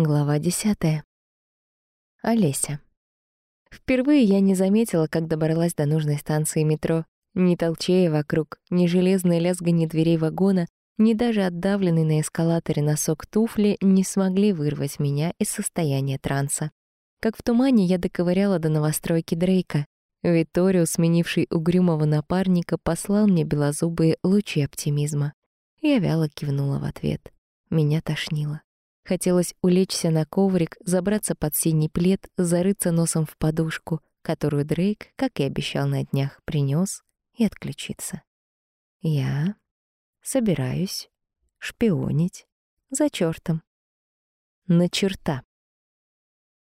Глава десятая. Олеся. Впервые я не заметила, как добралась до нужной станции метро. Ни толчея вокруг, ни железной лязганье дверей вагона, ни даже отдавленный на эскалаторе носок туфли не смогли вырвать меня из состояния транса. Как в тумане я доковыряла до новостройки Дрейка. Виторио, сменивший угрюмого напарника, послал мне белозубые лучи оптимизма. Я вяло кивнула в ответ. Меня тошнило. Хотелось улечься на коврик, забраться под синий плед, зарыться носом в подушку, которую Дрейк, как и обещал на днях, принес, и отключиться. Я собираюсь шпионить за чертом. На черта.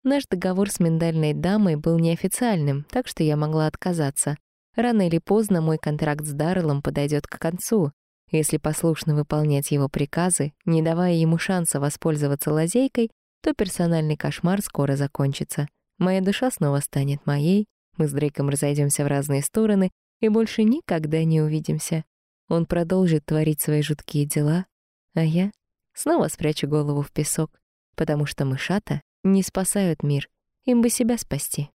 Наш договор с миндальной дамой был неофициальным, так что я могла отказаться. Рано или поздно мой контракт с Дарреллом подойдет к концу, если послушно выполнять его приказы, не давая ему шанса воспользоваться лазейкой, то персональный кошмар скоро закончится. Моя душа снова станет моей, мы с Дрейком разойдемся в разные стороны и больше никогда не увидимся. Он продолжит творить свои жуткие дела, а я снова спрячу голову в песок, потому что мышата не спасают мир, им бы себя спасти.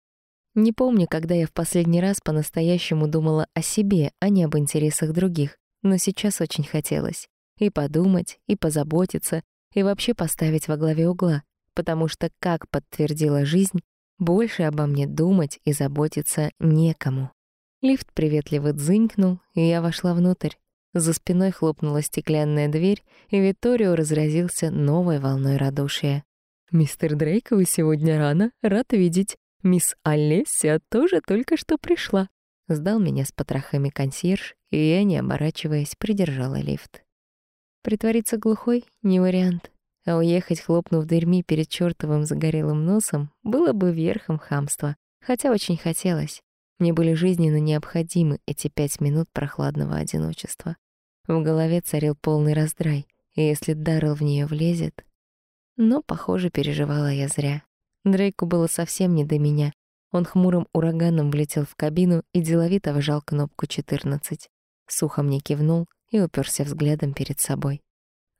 Не помню, когда я в последний раз по-настоящему думала о себе, а не об интересах других но сейчас очень хотелось и подумать, и позаботиться, и вообще поставить во главе угла, потому что, как подтвердила жизнь, больше обо мне думать и заботиться некому. Лифт приветливо дзынькнул, и я вошла внутрь. За спиной хлопнула стеклянная дверь, и Виторио разразился новой волной радушия. «Мистер Дрейк, вы сегодня рано, рад видеть. Мисс Олеся тоже только что пришла». Сдал меня с потрохами консьерж, и я, не оборачиваясь, придержала лифт. Притвориться глухой — не вариант, а уехать, хлопнув дверьми перед чёртовым загорелым носом, было бы верхом хамства, хотя очень хотелось. Мне были жизненно необходимы эти пять минут прохладного одиночества. В голове царил полный раздрай, и если Даррелл в неё влезет... Но, похоже, переживала я зря. Дрейку было совсем не до меня, он хмурым ураганом влетел в кабину и деловито вжал кнопку 14. Сухо мне кивнул и уперся взглядом перед собой.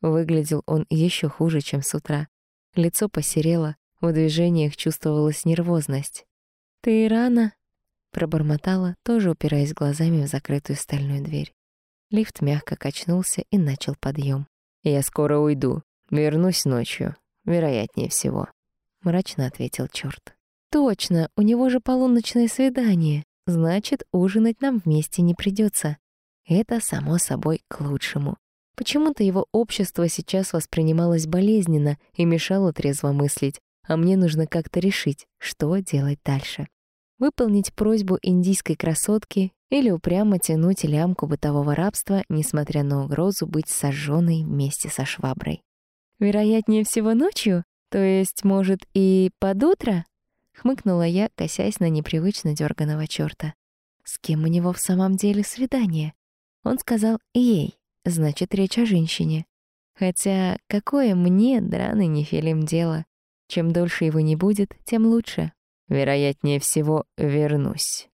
Выглядел он еще хуже, чем с утра. Лицо посерело, в движениях чувствовалась нервозность. «Ты рано?» — пробормотала, тоже упираясь глазами в закрытую стальную дверь. Лифт мягко качнулся и начал подъем. «Я скоро уйду. Вернусь ночью. Вероятнее всего», — мрачно ответил чёрт. Точно, у него же полуночное свидание. Значит, ужинать нам вместе не придется. Это, само собой, к лучшему. Почему-то его общество сейчас воспринималось болезненно и мешало трезво мыслить, а мне нужно как-то решить, что делать дальше. Выполнить просьбу индийской красотки или упрямо тянуть лямку бытового рабства, несмотря на угрозу быть сожженной вместе со шваброй. Вероятнее всего ночью, то есть, может, и под утро? Хмыкнула я, косясь на непривычно дерганого чёрта. С кем у него в самом деле свидание? Он сказал «ей», значит, речь о женщине. Хотя какое мне, драный нефилим, дело? Чем дольше его не будет, тем лучше. Вероятнее всего, вернусь.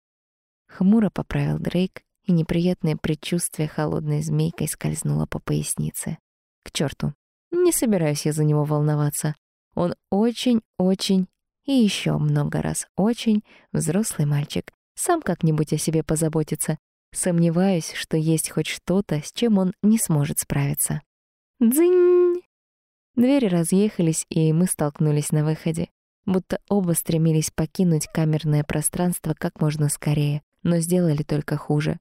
Хмуро поправил Дрейк, и неприятное предчувствие холодной змейкой скользнуло по пояснице. К черту. Не собираюсь я за него волноваться. Он очень-очень и еще много раз очень взрослый мальчик. Сам как-нибудь о себе позаботится. Сомневаюсь, что есть хоть что-то, с чем он не сможет справиться. Дзынь! Двери разъехались, и мы столкнулись на выходе. Будто оба стремились покинуть камерное пространство как можно скорее, но сделали только хуже.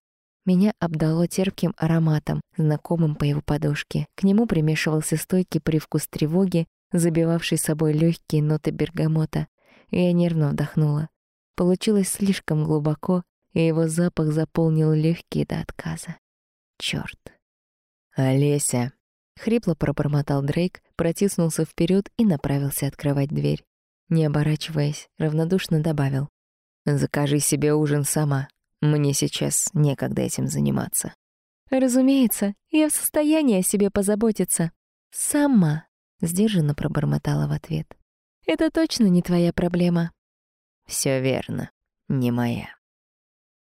Меня обдало терпким ароматом, знакомым по его подушке. К нему примешивался стойкий привкус тревоги, забивавший собой легкие ноты бергамота. Я нервно вдохнула. Получилось слишком глубоко, и его запах заполнил легкие до отказа. Чёрт. «Олеся!» — хрипло пробормотал Дрейк, протиснулся вперед и направился открывать дверь. Не оборачиваясь, равнодушно добавил. «Закажи себе ужин сама. Мне сейчас некогда этим заниматься». «Разумеется, я в состоянии о себе позаботиться. Сама», — сдержанно пробормотала в ответ. «Это точно не твоя проблема». Все верно, не моя».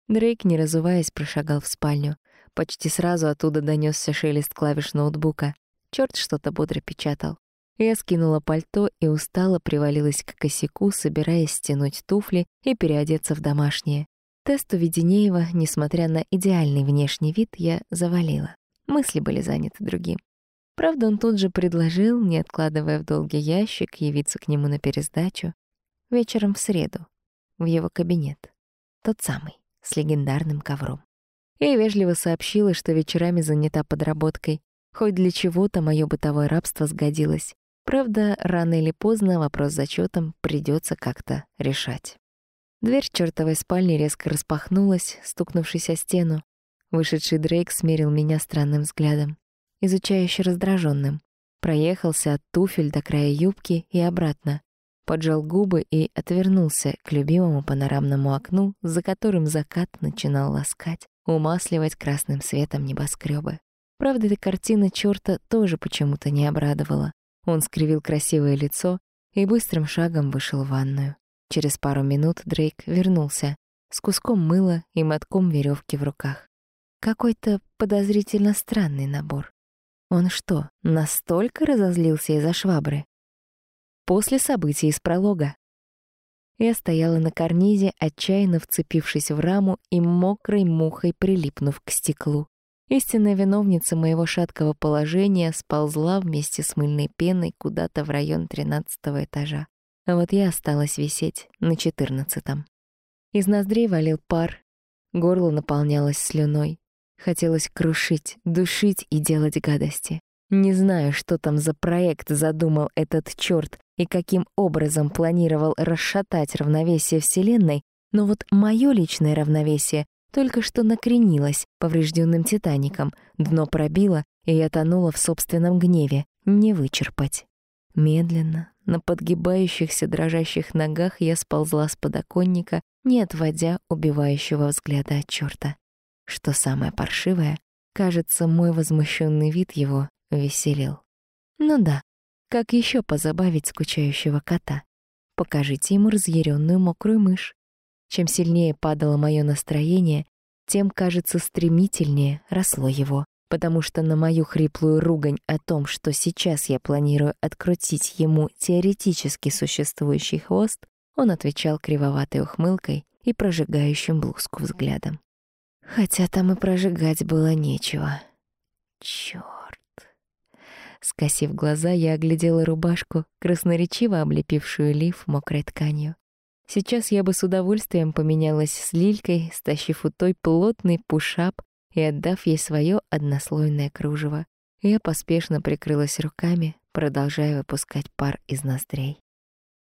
Дрейк, не разуваясь, прошагал в спальню. Почти сразу оттуда донесся шелест клавиш ноутбука. Черт что-то бодро печатал. Я скинула пальто и устало привалилась к косяку, собираясь стянуть туфли и переодеться в домашнее. Тесту Веденеева, несмотря на идеальный внешний вид, я завалила. Мысли были заняты другим. Правда, он тут же предложил, не откладывая в долгий ящик, явиться к нему на пересдачу. Вечером в среду. В его кабинет. Тот самый, с легендарным ковром. Я вежливо сообщила, что вечерами занята подработкой. Хоть для чего-то моё бытовое рабство сгодилось. Правда, рано или поздно вопрос с зачётом придётся как-то решать. Дверь чёртовой спальни резко распахнулась, стукнувшись о стену. Вышедший Дрейк смерил меня странным взглядом, изучающе раздражённым. Проехался от туфель до края юбки и обратно. Поджал губы и отвернулся к любимому панорамному окну, за которым закат начинал ласкать, умасливать красным светом небоскрёбы. Правда, эта картина чёрта тоже почему-то не обрадовала. Он скривил красивое лицо и быстрым шагом вышел в ванную. Через пару минут Дрейк вернулся с куском мыла и мотком веревки в руках. Какой-то подозрительно странный набор. Он что, настолько разозлился из-за швабры? После событий из пролога. Я стояла на карнизе, отчаянно вцепившись в раму и мокрой мухой прилипнув к стеклу. Истинная виновница моего шаткого положения сползла вместе с мыльной пеной куда-то в район тринадцатого этажа. А вот я осталась висеть на четырнадцатом. Из ноздрей валил пар, горло наполнялось слюной. Хотелось крушить, душить и делать гадости. Не знаю, что там за проект задумал этот чёрт и каким образом планировал расшатать равновесие Вселенной, но вот моё личное равновесие только что накренилась поврежденным «Титаником», дно пробило, и я тонула в собственном гневе, не вычерпать. Медленно, на подгибающихся дрожащих ногах я сползла с подоконника, не отводя убивающего взгляда от чёрта. Что самое паршивое, кажется, мой возмущенный вид его веселил. Ну да, как еще позабавить скучающего кота? Покажите ему разъяренную мокрую мышь. Чем сильнее падало мое настроение, тем, кажется, стремительнее росло его, потому что на мою хриплую ругань о том, что сейчас я планирую открутить ему теоретически существующий хвост, он отвечал кривоватой ухмылкой и прожигающим блузку взглядом. Хотя там и прожигать было нечего. Чёрт. Скосив глаза, я оглядела рубашку, красноречиво облепившую лиф мокрой тканью. Сейчас я бы с удовольствием поменялась с Лилькой, стащив у той плотный пушап и отдав ей свое однослойное кружево. Я поспешно прикрылась руками, продолжая выпускать пар из ноздрей.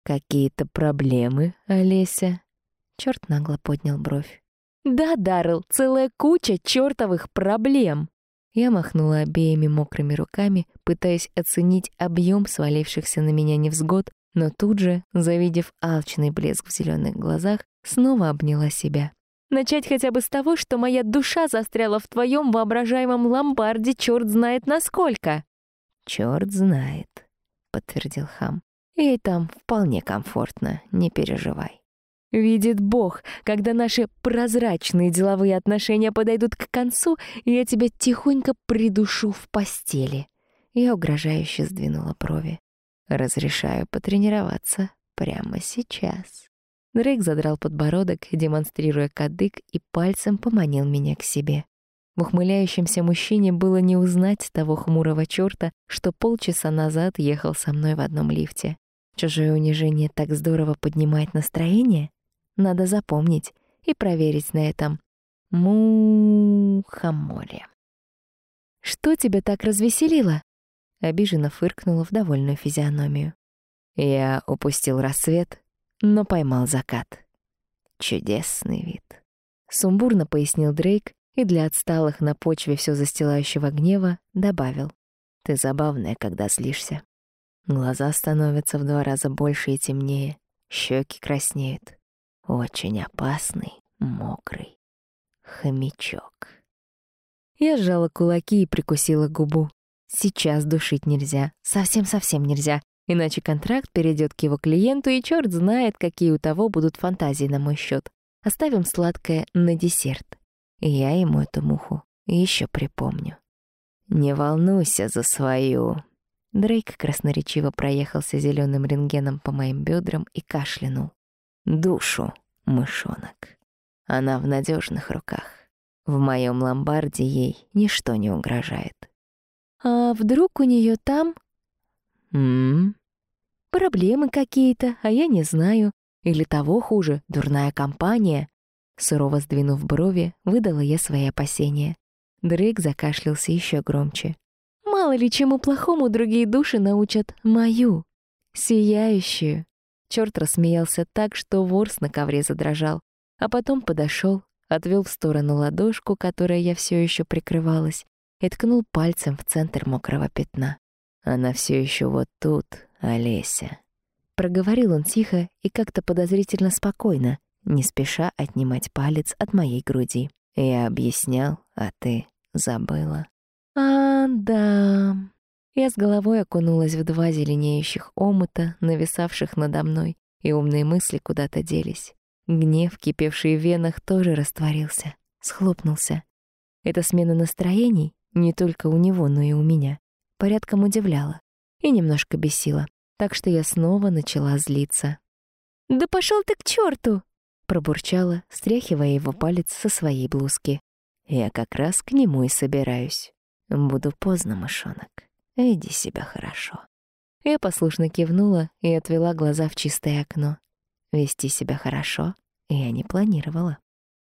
«Какие-то проблемы, Олеся?» Чёрт нагло поднял бровь. «Да, Даррелл, целая куча чёртовых проблем!» Я махнула обеими мокрыми руками, пытаясь оценить объем свалившихся на меня невзгод, но тут же, завидев алчный блеск в зеленых глазах, снова обняла себя. «Начать хотя бы с того, что моя душа застряла в твоем воображаемом ломбарде черт знает насколько!» «Черт знает», — подтвердил хам. «Ей там вполне комфортно, не переживай». «Видит Бог, когда наши прозрачные деловые отношения подойдут к концу, я тебя тихонько придушу в постели». Я угрожающе сдвинула брови. Разрешаю потренироваться прямо сейчас. Дрейк задрал подбородок, демонстрируя кадык, и пальцем поманил меня к себе. В ухмыляющемся мужчине было не узнать того хмурого чёрта, что полчаса назад ехал со мной в одном лифте. Чужое унижение так здорово поднимает настроение? Надо запомнить и проверить на этом мухоморе. «Что тебя так развеселило?» Обиженно фыркнула в довольную физиономию. Я упустил рассвет, но поймал закат. Чудесный вид. Сумбурно пояснил Дрейк и для отсталых на почве все застилающего гнева добавил. Ты забавная, когда злишься. Глаза становятся в два раза больше и темнее, щеки краснеют. Очень опасный, мокрый хомячок. Я сжала кулаки и прикусила губу. Сейчас душить нельзя, совсем-совсем нельзя, иначе контракт перейдет к его клиенту, и черт знает, какие у того будут фантазии на мой счет. Оставим сладкое на десерт. И я ему эту муху еще припомню. «Не волнуйся за свою Дрейк красноречиво проехался зеленым рентгеном по моим бедрам и кашлянул. «Душу, мышонок. Она в надежных руках. В моем ломбарде ей ничто не угрожает». «А вдруг у нее там...» «М-м-м?» «Проблемы какие-то, а я не знаю. Или того хуже, дурная компания». Сурово сдвинув брови, выдала я свои опасения. Дрейк закашлялся еще громче. Мало ли чему плохому другие души научат мою, сияющую. Чёрт рассмеялся так, что ворс на ковре задрожал, а потом подошел, отвел в сторону ладошку, которой я все еще прикрывалась, и ткнул пальцем в центр мокрого пятна. «Она все еще вот тут, Олеся». Проговорил он тихо и как-то подозрительно спокойно, не спеша отнимать палец от моей груди. Я объяснял, а ты забыла. А, да. Я с головой окунулась в два зеленеющих омута, нависавших надо мной, и умные мысли куда-то делись. Гнев, кипевший в венах, тоже растворился, схлопнулся. Эта смена настроений не только у него, но и у меня порядком удивляла и немножко бесила, так что я снова начала злиться. «Да пошел ты к черту! пробурчала, стряхивая его палец со своей блузки. «Я как раз к нему и собираюсь». Буду поздно, мышонок. Веди себя хорошо. Я послушно кивнула и отвела глаза в чистое окно. Вести себя хорошо я не планировала.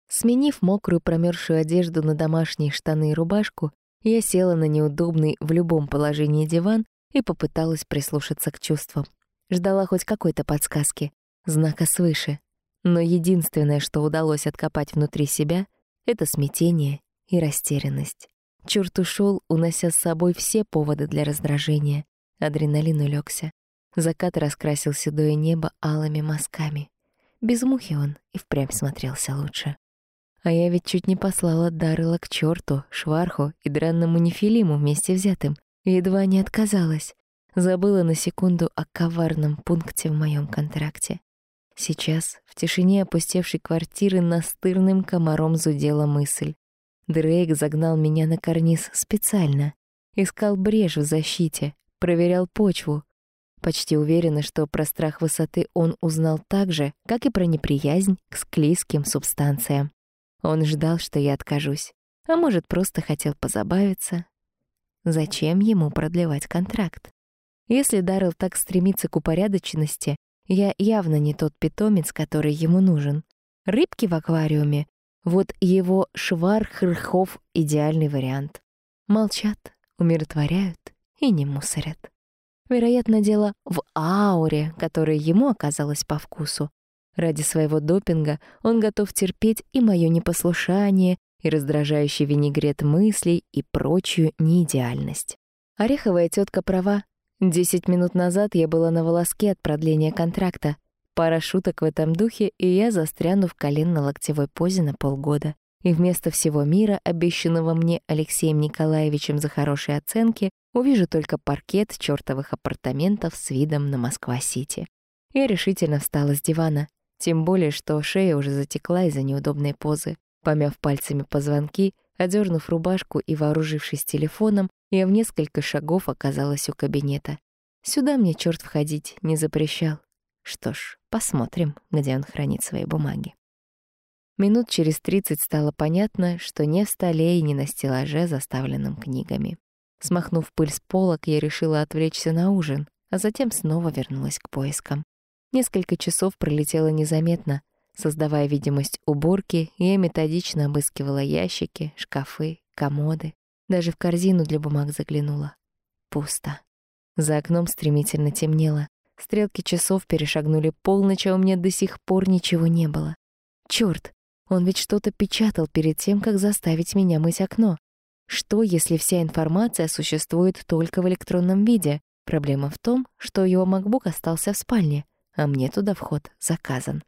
Сменив мокрую промерзшую одежду на домашние штаны и рубашку, я села на неудобный в любом положении диван и попыталась прислушаться к чувствам. Ждала хоть какой-то подсказки, знака свыше. Но единственное, что удалось откопать внутри себя, — это смятение и растерянность. Чёрт ушёл, унося с собой все поводы для раздражения. Адреналин улегся. Закат раскрасил седое небо алыми мазками. Без мухи он и впрямь смотрелся лучше. А я ведь чуть не послала Даррела к чёрту, Шварху и дранному Нефилиму вместе взятым. Едва не отказалась. Забыла на секунду о коварном пункте в моем контракте. Сейчас, в тишине опустевшей квартиры, настырным комаром зудела мысль. Дрейк загнал меня на карниз специально. Искал брешь в защите, проверял почву. Почти уверена, что про страх высоты он узнал так же, как и про неприязнь к склизким субстанциям. Он ждал, что я откажусь. А может, просто хотел позабавиться. Зачем ему продлевать контракт? Если Даррелл так стремится к упорядоченности, я явно не тот питомец, который ему нужен. Рыбки в аквариуме вот его швархрхов — идеальный вариант. Молчат, умиротворяют и не мусорят. Вероятно, дело в ауре, которая ему оказалась по вкусу. Ради своего допинга он готов терпеть и моё непослушание, и раздражающий винегрет мыслей, и прочую неидеальность. Ореховая тетка права. Десять минут назад я была на волоске от продления контракта, Пара шуток в этом духе, и я застряну в коленно-локтевой позе на полгода. И вместо всего мира, обещанного мне Алексеем Николаевичем за хорошие оценки, увижу только паркет чёртовых апартаментов с видом на Москва-Сити. Я решительно встала с дивана, тем более, что шея уже затекла из-за неудобной позы. Помяв пальцами позвонки, одернув рубашку и вооружившись телефоном, я в несколько шагов оказалась у кабинета. Сюда мне черт входить не запрещал. Что ж, посмотрим, где он хранит свои бумаги. Минут через тридцать стало понятно, что не в столе и не на стеллаже, заставленном книгами. Смахнув пыль с полок, я решила отвлечься на ужин, а затем снова вернулась к поискам. Несколько часов пролетело незаметно. Создавая видимость уборки, я методично обыскивала ящики, шкафы, комоды. Даже в корзину для бумаг заглянула. Пусто. За окном стремительно темнело. Стрелки часов перешагнули полночь, а у меня до сих пор ничего не было. Чёрт, он ведь что-то печатал перед тем, как заставить меня мыть окно. Что, если вся информация существует только в электронном виде? Проблема в том, что его MacBook остался в спальне, а мне туда вход заказан.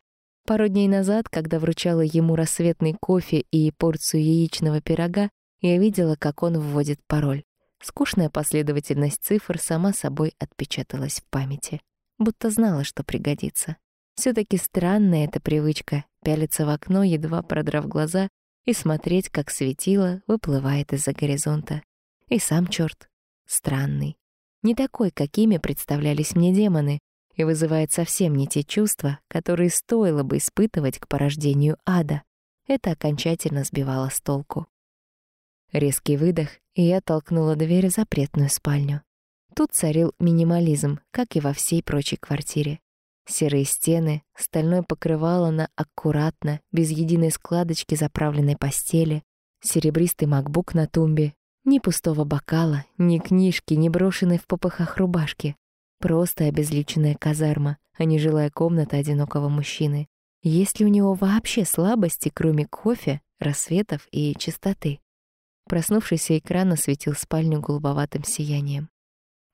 Пару дней назад, когда вручала ему рассветный кофе и порцию яичного пирога, я видела, как он вводит пароль. Скучная последовательность цифр сама собой отпечаталась в памяти будто знала, что пригодится. все таки странная эта привычка — пялиться в окно, едва продрав глаза, и смотреть, как светило выплывает из-за горизонта. И сам черт странный. не такой, какими представлялись мне демоны, и вызывает совсем не те чувства, которые стоило бы испытывать к порождению ада. Это окончательно сбивало с толку. Резкий выдох, и я толкнула дверь в запретную спальню. Тут царил минимализм, как и во всей прочей квартире. Серые стены, стальное покрывало на аккуратно, без единой складочки заправленной постели, серебристый макбук на тумбе, ни пустого бокала, ни книжки, ни брошенной в попыхах рубашки. Просто обезличенная казарма, а не жилая комната одинокого мужчины. Есть ли у него вообще слабости, кроме кофе, рассветов и чистоты? Проснувшийся экран осветил спальню голубоватым сиянием.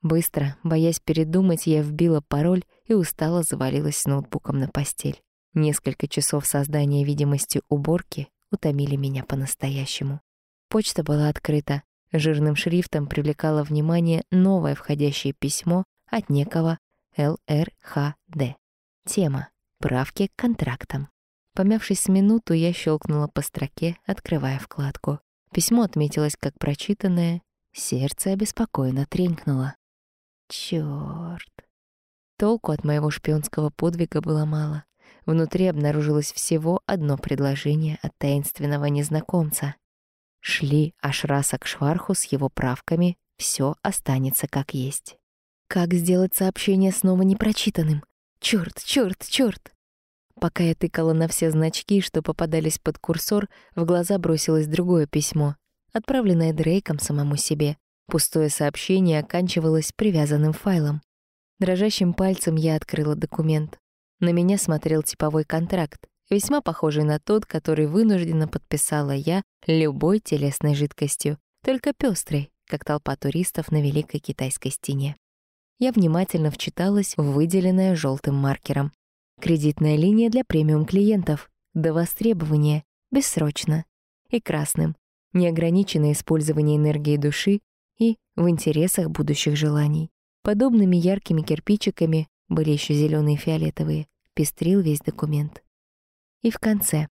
Быстро, боясь передумать, я вбила пароль и устало завалилась с ноутбуком на постель. Несколько часов создания видимости уборки утомили меня по-настоящему. Почта была открыта. Жирным шрифтом привлекало внимание новое входящее письмо от некого ЛРХД. Тема «Правки к контрактам». Помявшись с минуту, я щелкнула по строке, открывая вкладку. Письмо отметилось как прочитанное, сердце обеспокоенно тренькнуло. Чёрт. Толку от моего шпионского подвига было мало. Внутри обнаружилось всего одно предложение от таинственного незнакомца. Шли аж раса к Шварху с его правками, все останется как есть. Как сделать сообщение снова непрочитанным? Чёрт, чёрт, чёрт! Пока я тыкала на все значки, что попадались под курсор, в глаза бросилось другое письмо, отправленное Дрейком самому себе. Пустое сообщение оканчивалось привязанным файлом. Дрожащим пальцем я открыла документ. На меня смотрел типовой контракт, весьма похожий на тот, который вынужденно подписала я любой телесной жидкостью, только пестрой, как толпа туристов на Великой Китайской стене. Я внимательно вчиталась в выделенное желтым маркером. Кредитная линия для премиум-клиентов. До востребования. Бессрочно. И красным. Неограниченное использование энергии души и в интересах будущих желаний. Подобными яркими кирпичиками, были еще зеленые и фиолетовые, пестрил весь документ. И в конце.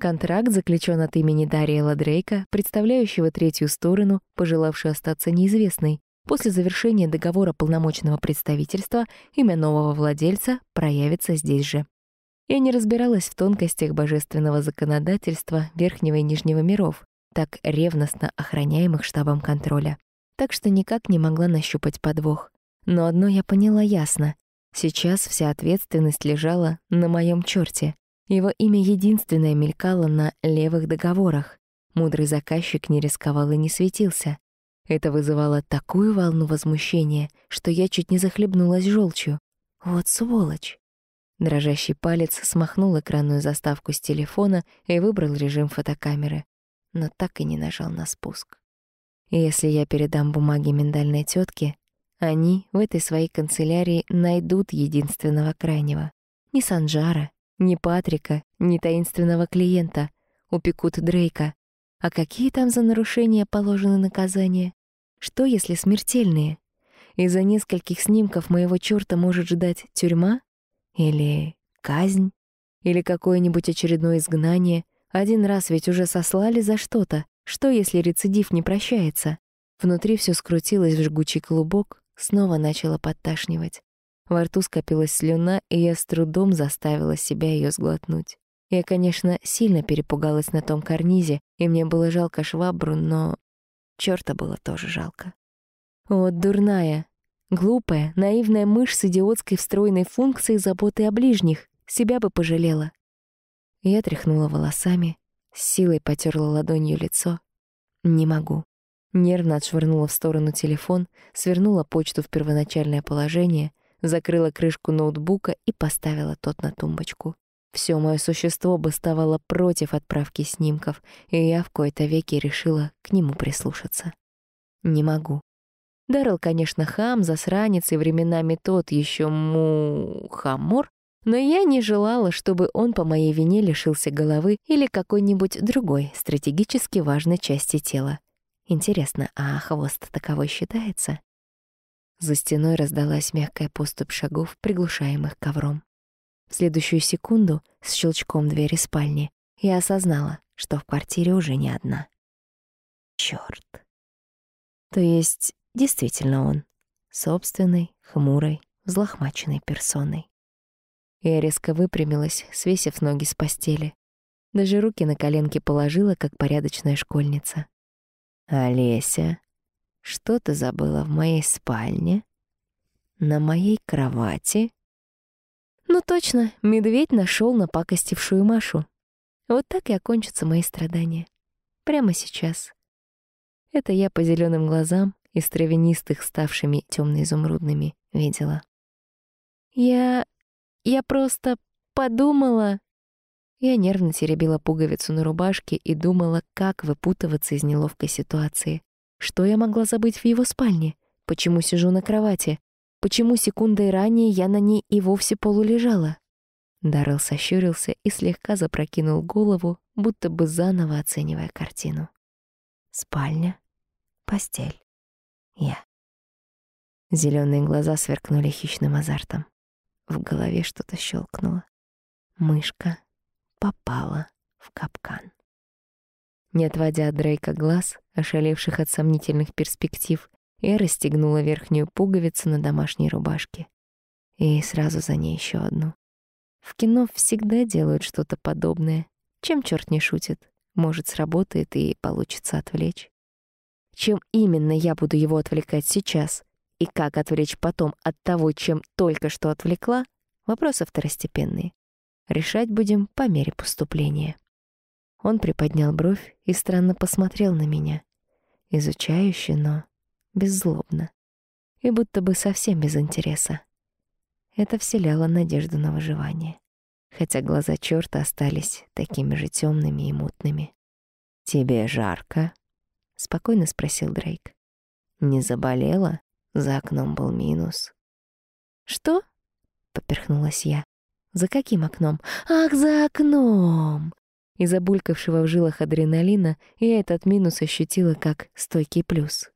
Контракт заключен от имени Дариэла Дрейка, представляющего третью сторону, пожелавшую остаться неизвестной, После завершения договора полномочного представительства имя нового владельца проявится здесь же. Я не разбиралась в тонкостях божественного законодательства Верхнего и Нижнего миров, так ревностно охраняемых штабом контроля. Так что никак не могла нащупать подвох. Но одно я поняла ясно. Сейчас вся ответственность лежала на моем чёрте. Его имя единственное мелькало на левых договорах. Мудрый заказчик не рисковал и не светился. Это вызывало такую волну возмущения, что я чуть не захлебнулась желчью. Вот сволочь. Дрожащий палец смахнул экранную заставку с телефона и выбрал режим фотокамеры, но так и не нажал на спуск. Если я передам бумаги миндальной тетке, они в этой своей канцелярии найдут единственного крайнего. Ни Санджара, ни Патрика, ни таинственного клиента. Упекут Дрейка, а какие там за нарушения положены наказания? Что, если смертельные? Из-за нескольких снимков моего чёрта может ждать тюрьма? Или казнь? Или какое-нибудь очередное изгнание? Один раз ведь уже сослали за что-то. Что, если рецидив не прощается? Внутри всё скрутилось в жгучий клубок, снова начало подташнивать. Во рту скопилась слюна, и я с трудом заставила себя её сглотнуть. Я, конечно, сильно перепугалась на том карнизе, и мне было жалко швабру, но чёрта было тоже жалко. Вот дурная, глупая, наивная мышь с идиотской встроенной функцией заботы о ближних. Себя бы пожалела. Я тряхнула волосами, с силой потерла ладонью лицо. Не могу. Нервно отшвырнула в сторону телефон, свернула почту в первоначальное положение, закрыла крышку ноутбука и поставила тот на тумбочку. Все мое существо бастовало против отправки снимков, и я в кои-то веки решила к нему прислушаться. Не могу. Даррелл, конечно, хам, засранец и временами тот еще мухомор, но я не желала, чтобы он по моей вине лишился головы или какой-нибудь другой стратегически важной части тела. Интересно, а хвост таковой считается? За стеной раздалась мягкая поступь шагов, приглушаемых ковром. В следующую секунду с щелчком двери спальни я осознала, что в квартире уже не одна. Чёрт. То есть, действительно он. собственной, хмурой, взлохмаченной персоной. Я резко выпрямилась, свесив ноги с постели. Даже руки на коленки положила, как порядочная школьница. «Олеся, что ты забыла в моей спальне? На моей кровати?» Ну точно, медведь нашел напакостившую Машу. Вот так и окончатся мои страдания. Прямо сейчас. Это я по зеленым глазам, из травянистых, ставшими темно-изумрудными, видела. Я... я просто подумала... Я нервно теребила пуговицу на рубашке и думала, как выпутываться из неловкой ситуации. Что я могла забыть в его спальне? Почему сижу на кровати? Почему секундой ранее я на ней и вовсе полулежала? Даррелл сощурился и слегка запрокинул голову, будто бы заново оценивая картину. Спальня, постель, я. Зеленые глаза сверкнули хищным азартом. В голове что-то щелкнуло. Мышка попала в капкан. Не отводя от Дрейка глаз, ошалевших от сомнительных перспектив, я расстегнула верхнюю пуговицу на домашней рубашке. И сразу за ней еще одну. В кино всегда делают что-то подобное. Чем черт не шутит? Может, сработает и получится отвлечь. Чем именно я буду его отвлекать сейчас и как отвлечь потом от того, чем только что отвлекла, вопросы второстепенные. Решать будем по мере поступления. Он приподнял бровь и странно посмотрел на меня, изучающе, но беззлобно, и будто бы совсем без интереса. Это вселяло надежду на выживание, хотя глаза чёрта остались такими же тёмными и мутными. «Тебе жарко?» — спокойно спросил Дрейк. «Не заболела?» За окном был минус. «Что?» — поперхнулась я. «За каким окном?» «Ах, за окном!» Из-за булькавшего в жилах адреналина я этот минус ощутила как стойкий плюс.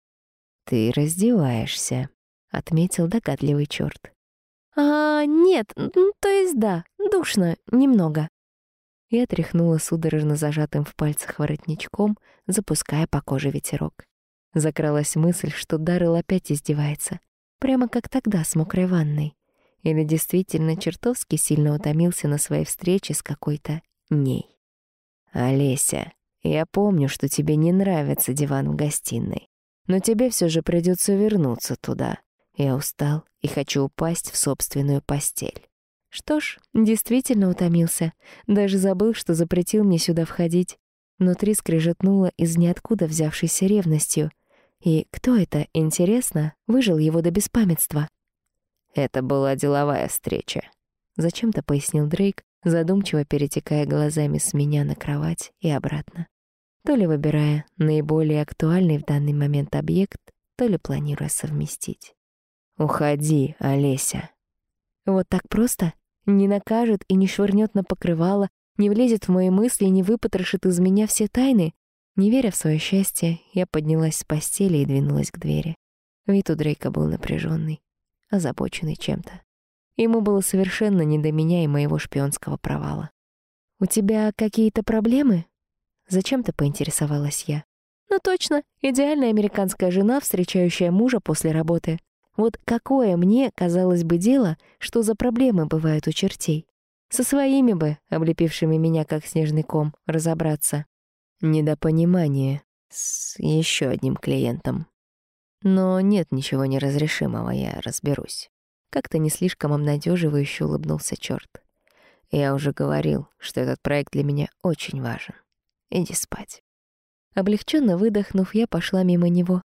«Ты раздеваешься», — отметил догадливый чёрт. «А, нет, то есть да, душно, немного». Я тряхнула судорожно зажатым в пальцах воротничком, запуская по коже ветерок. Закралась мысль, что Даррелл опять издевается. Прямо как тогда с мокрой ванной. Или действительно чертовски сильно утомился на своей встрече с какой-то ней. «Олеся, я помню, что тебе не нравится диван в гостиной но тебе все же придется вернуться туда. Я устал и хочу упасть в собственную постель. Что ж, действительно утомился. Даже забыл, что запретил мне сюда входить. Внутри скрежетнуло из ниоткуда взявшейся ревностью. И кто это, интересно, выжил его до беспамятства? Это была деловая встреча. Зачем-то пояснил Дрейк, задумчиво перетекая глазами с меня на кровать и обратно то ли выбирая наиболее актуальный в данный момент объект, то ли планируя совместить. «Уходи, Олеся». Вот так просто? Не накажет и не швырнет на покрывало, не влезет в мои мысли и не выпотрошит из меня все тайны? Не веря в свое счастье, я поднялась с постели и двинулась к двери. Вид у Дрейка был напряженный, озабоченный чем-то. Ему было совершенно не до меня и моего шпионского провала. «У тебя какие-то проблемы?» Зачем-то поинтересовалась я. Ну точно, идеальная американская жена, встречающая мужа после работы. Вот какое мне, казалось бы, дело, что за проблемы бывают у чертей. Со своими бы, облепившими меня как снежный ком, разобраться. Недопонимание с еще одним клиентом. Но нет ничего неразрешимого, я разберусь. Как-то не слишком обнадеживающе улыбнулся черт. Я уже говорил, что этот проект для меня очень важен. Иди спать. Облегченно выдохнув, я пошла мимо него.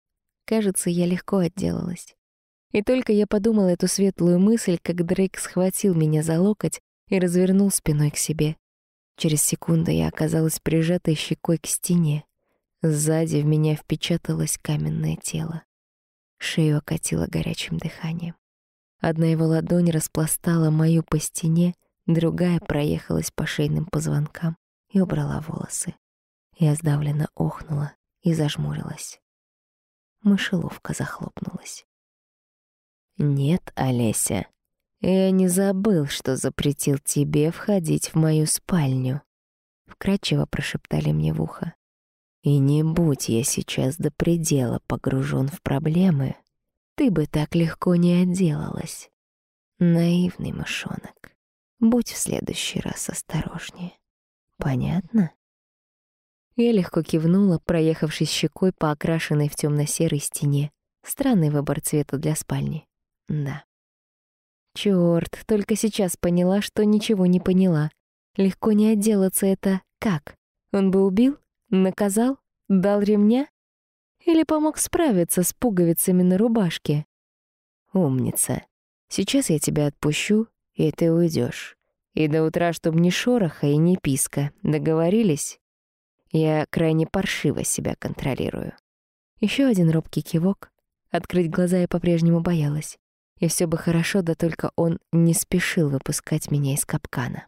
Кажется, я легко отделалась. И только я подумала эту светлую мысль, как Дрейк схватил меня за локоть и развернул спиной к себе. Через секунду я оказалась прижатой щекой к стене. Сзади в меня впечаталось каменное тело. Шею окатило горячим дыханием. Одна его ладонь распластала мою по стене, другая проехалась по шейным позвонкам и убрала волосы. Я сдавленно охнула и зажмурилась. Мышеловка захлопнулась. «Нет, Олеся, я не забыл, что запретил тебе входить в мою спальню», — вкрадчиво прошептали мне в ухо. «И не будь я сейчас до предела погружен в проблемы, ты бы так легко не отделалась. Наивный мышонок. Будь в следующий раз осторожнее. Понятно? Я легко кивнула, проехавшись щекой по окрашенной в темно-серой стене. Странный выбор цвета для спальни. Да. Чёрт, только сейчас поняла, что ничего не поняла. Легко не отделаться это как? Он бы убил? Наказал? Дал ремня? Или помог справиться с пуговицами на рубашке? Умница. Сейчас я тебя отпущу, и ты уйдешь. И до утра, чтобы ни шороха и ни писка. Договорились? Я крайне паршиво себя контролирую. Еще один робкий кивок. Открыть глаза я по-прежнему боялась. И все бы хорошо, да только он не спешил выпускать меня из капкана.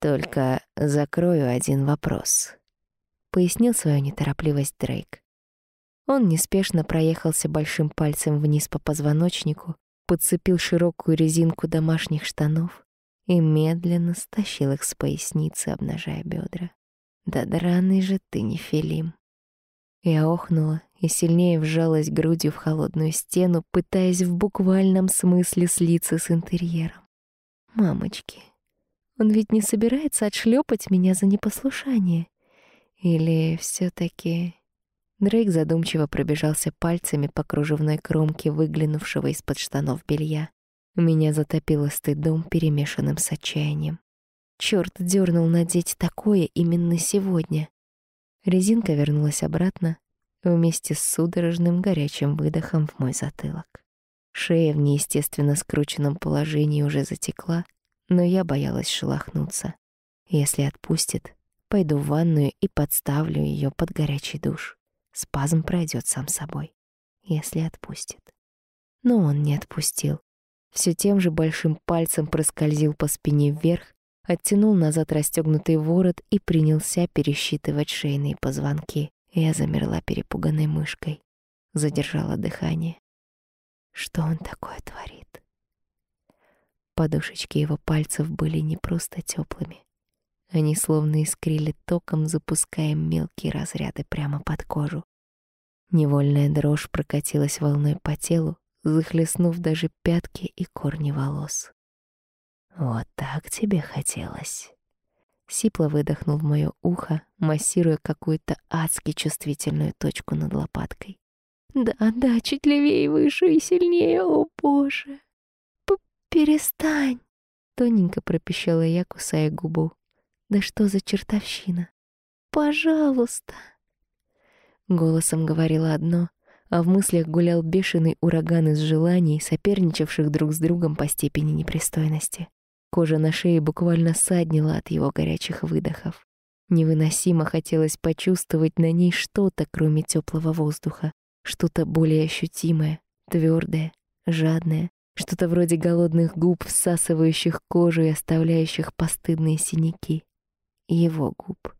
«Только закрою один вопрос», — пояснил свою неторопливость Дрейк. Он неспешно проехался большим пальцем вниз по позвоночнику, подцепил широкую резинку домашних штанов и медленно стащил их с поясницы, обнажая бедра. Да драный же ты, не Филим. Я охнула и сильнее вжалась грудью в холодную стену, пытаясь в буквальном смысле слиться с интерьером. Мамочки, он ведь не собирается отшлепать меня за непослушание. Или все таки Дрейк задумчиво пробежался пальцами по кружевной кромке выглянувшего из-под штанов белья. Меня затопило стыдом, перемешанным с отчаянием. Чёрт дернул надеть такое именно сегодня. Резинка вернулась обратно вместе с судорожным горячим выдохом в мой затылок. Шея в неестественно скрученном положении уже затекла, но я боялась шелохнуться. Если отпустит, пойду в ванную и подставлю ее под горячий душ. Спазм пройдет сам собой, если отпустит. Но он не отпустил. Все тем же большим пальцем проскользил по спине вверх, оттянул назад расстегнутый ворот и принялся пересчитывать шейные позвонки. Я замерла перепуганной мышкой, задержала дыхание. Что он такое творит? Подушечки его пальцев были не просто теплыми. Они словно искрили током, запуская мелкие разряды прямо под кожу. Невольная дрожь прокатилась волной по телу, захлестнув даже пятки и корни волос. «Вот так тебе хотелось?» Сипло выдохнул в моё ухо, массируя какую-то адски чувствительную точку над лопаткой. «Да, да, чуть левее, выше и сильнее, о боже!» П «Перестань!» — тоненько пропищала я, кусая губу. «Да что за чертовщина? Пожалуйста!» Голосом говорила одно, а в мыслях гулял бешеный ураган из желаний, соперничавших друг с другом по степени непристойности. Кожа на шее буквально саднила от его горячих выдохов. Невыносимо хотелось почувствовать на ней что-то, кроме теплого воздуха, что-то более ощутимое, твердое, жадное, что-то вроде голодных губ, всасывающих кожу и оставляющих постыдные синяки. Его губ.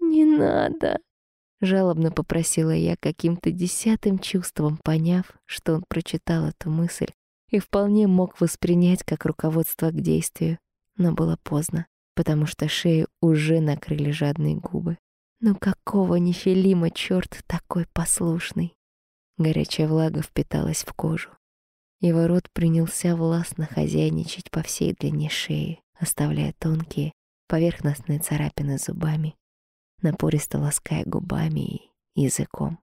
«Не надо!» — жалобно попросила я каким-то десятым чувством, поняв, что он прочитал эту мысль и вполне мог воспринять как руководство к действию, но было поздно, потому что шею уже накрыли жадные губы. Ну какого нефилима черт такой послушный? Горячая влага впиталась в кожу. Его рот принялся властно хозяйничать по всей длине шеи, оставляя тонкие, поверхностные царапины зубами, напористо лаская губами и языком.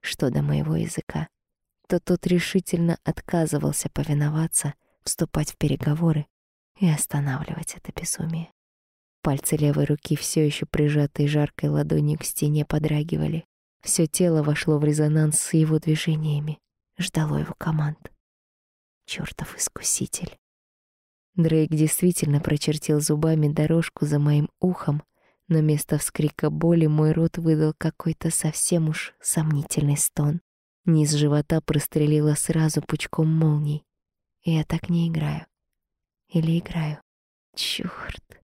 Что до моего языка, то тот решительно отказывался повиноваться, вступать в переговоры и останавливать это безумие. Пальцы левой руки, все еще прижатые жаркой ладонью к стене, подрагивали. Все тело вошло в резонанс с его движениями, ждало его команд. Чёртов искуситель. Дрейк действительно прочертил зубами дорожку за моим ухом, но вместо вскрика боли мой рот выдал какой-то совсем уж сомнительный стон. Низ живота прострелила сразу пучком молний. Я так не играю. Или играю. Чёрт.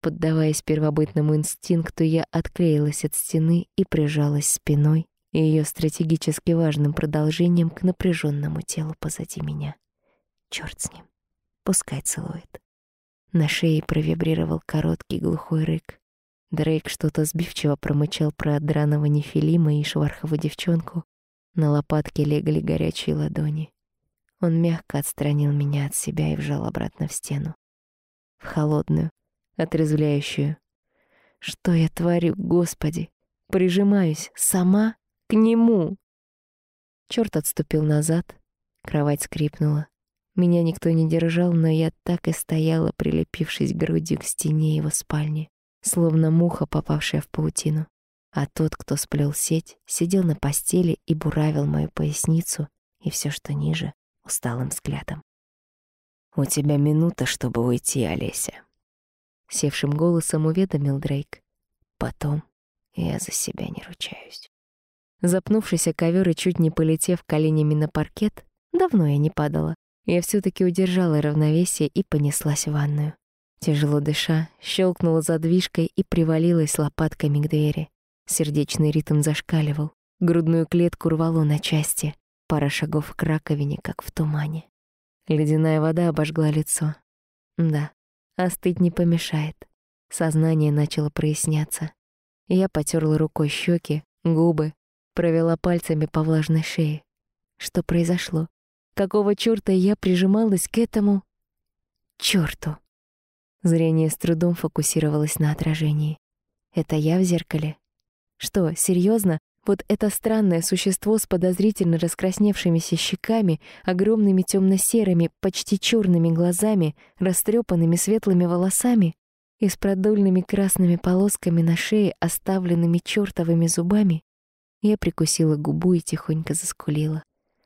Поддаваясь первобытному инстинкту, я отклеилась от стены и прижалась спиной и её стратегически важным продолжением к напряженному телу позади меня. Чёрт с ним. Пускай целует. На шее провибрировал короткий глухой рык. Дрейк что-то сбивчиво промычал про драного нефилима и швархову девчонку, На лопатки легли горячие ладони. Он мягко отстранил меня от себя и вжал обратно в стену. В холодную, отрезвляющую. Что я творю, Господи? Прижимаюсь сама к нему. Черт отступил назад, кровать скрипнула. Меня никто не держал, но я так и стояла, прилепившись грудью к стене его спальни, словно муха, попавшая в паутину. А тот, кто сплел сеть, сидел на постели и буравил мою поясницу и все, что ниже, усталым взглядом. «У тебя минута, чтобы уйти, Олеся», — севшим голосом уведомил Дрейк. «Потом я за себя не ручаюсь». Запнувшийся ковер и чуть не полетев коленями на паркет, давно я не падала, я все таки удержала равновесие и понеслась в ванную. Тяжело дыша, щелкнула задвижкой и привалилась лопатками к двери. Сердечный ритм зашкаливал, грудную клетку рвало на части, пара шагов к раковине, как в тумане. Ледяная вода обожгла лицо. Да, остыть не помешает. Сознание начало проясняться. Я потерла рукой щеки, губы, провела пальцами по влажной шее. Что произошло? Какого чёрта я прижималась к этому чёрту? Зрение с трудом фокусировалось на отражении. Это я в зеркале? Что, серьезно? Вот это странное существо с подозрительно раскрасневшимися щеками, огромными темно-серыми, почти черными глазами, растрепанными светлыми волосами и с продольными красными полосками на шее, оставленными чертовыми зубами, я прикусила губу и тихонько заскулила.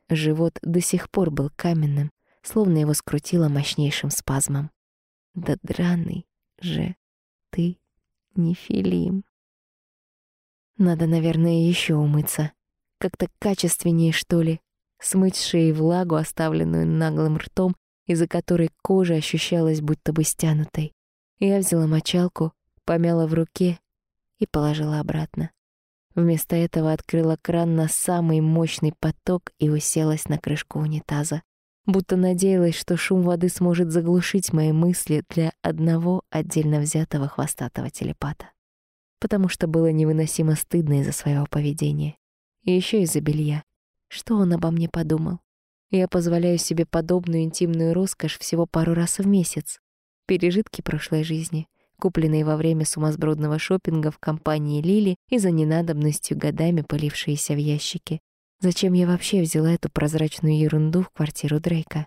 Живот до сих пор был каменным, словно его скрутило мощнейшим спазмом. Да драный же ты, Нефилим. Надо, наверное, еще умыться. Как-то качественнее, что ли. Смыть с шеи влагу, оставленную наглым ртом, из-за которой кожа ощущалась будто бы стянутой. Я взяла мочалку, помяла в руке и положила обратно. Вместо этого открыла кран на самый мощный поток и уселась на крышку унитаза. Будто надеялась, что шум воды сможет заглушить мои мысли для одного отдельно взятого хвостатого телепата. Потому что было невыносимо стыдно из-за своего поведения. И еще из-за белья. Что он обо мне подумал? Я позволяю себе подобную интимную роскошь всего пару раз в месяц. Пережитки прошлой жизни — купленные во время сумасбродного шопинга в компании Лили и за ненадобностью годами пылившиеся в ящике. Зачем я вообще взяла эту прозрачную ерунду в квартиру Дрейка?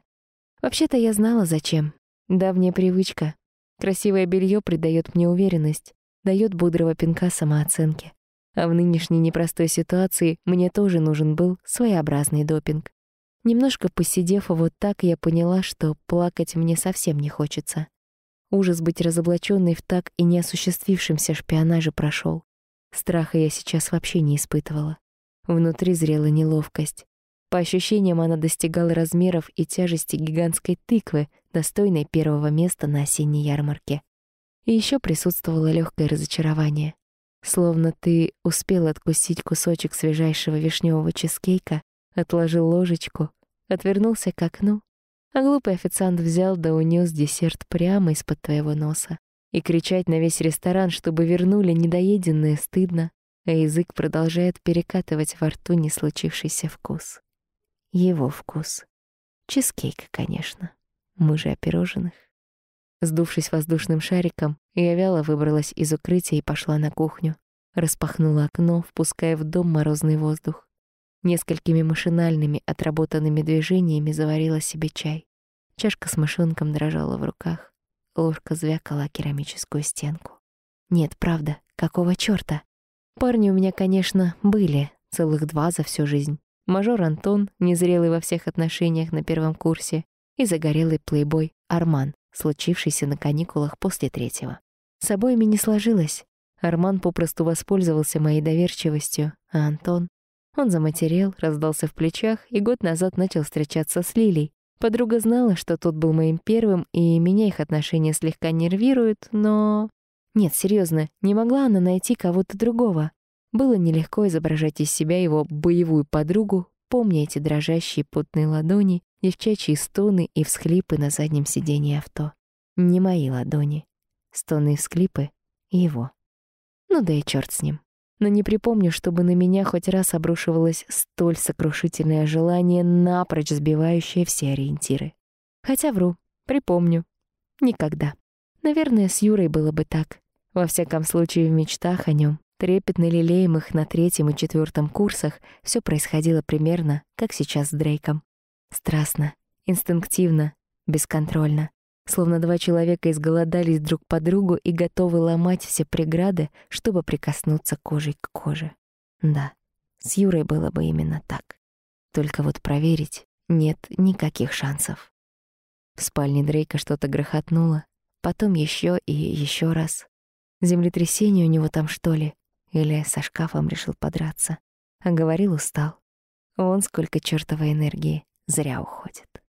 Вообще-то я знала, зачем. Давняя привычка. Красивое белье придает мне уверенность, дает бодрого пинка самооценки. А в нынешней непростой ситуации мне тоже нужен был своеобразный допинг. Немножко посидев вот так, я поняла, что плакать мне совсем не хочется. Ужас быть разоблаченной в так и не осуществившемся шпионаже прошел. Страха я сейчас вообще не испытывала. Внутри зрела неловкость. По ощущениям, она достигала размеров и тяжести гигантской тыквы, достойной первого места на осенней ярмарке. И еще присутствовало легкое разочарование. Словно ты успел откусить кусочек свежайшего вишневого чизкейка, отложил ложечку, отвернулся к окну а глупый официант взял да унес десерт прямо из-под твоего носа. И кричать на весь ресторан, чтобы вернули недоеденное, стыдно, а язык продолжает перекатывать во рту не случившийся вкус. Его вкус. Чизкейк, конечно. Мы же о пирожных. Сдувшись воздушным шариком, я вяло выбралась из укрытия и пошла на кухню. Распахнула окно, впуская в дом морозный воздух. Несколькими машинальными, отработанными движениями заварила себе чай. Чашка с мышонком дрожала в руках. Ложка звякала керамическую стенку. Нет, правда, какого чёрта? Парни у меня, конечно, были, целых два за всю жизнь. Мажор Антон, незрелый во всех отношениях на первом курсе, и загорелый плейбой Арман, случившийся на каникулах после третьего. С обоими не сложилось. Арман попросту воспользовался моей доверчивостью, а Антон он заматерел, раздался в плечах и год назад начал встречаться с Лилей. Подруга знала, что тот был моим первым, и меня их отношения слегка нервируют, но... Нет, серьезно, не могла она найти кого-то другого. Было нелегко изображать из себя его боевую подругу, помня эти дрожащие потные ладони, девчачьи стоны и всхлипы на заднем сиденье авто. Не мои ладони. Стоны и всхлипы — его. Ну да и черт с ним. но не припомню, чтобы на меня хоть раз обрушивалось столь сокрушительное желание, напрочь сбивающее все ориентиры. Хотя вру, припомню. Никогда. Наверное, с Юрой было бы так. Во всяком случае, в мечтах о нем, трепетно лелеемых на третьем и четвертом курсах, все происходило примерно, как сейчас с Дрейком. Страстно, инстинктивно, бесконтрольно. Словно два человека изголодались друг по другу и готовы ломать все преграды, чтобы прикоснуться кожей к коже. Да, с Юрой было бы именно так. Только вот проверить нет никаких шансов. В спальне Дрейка что-то грохотнуло, потом еще и еще раз. Землетрясение у него там, что ли? Или со шкафом решил подраться? А говорил, устал. Вон сколько чёртовой энергии зря уходит.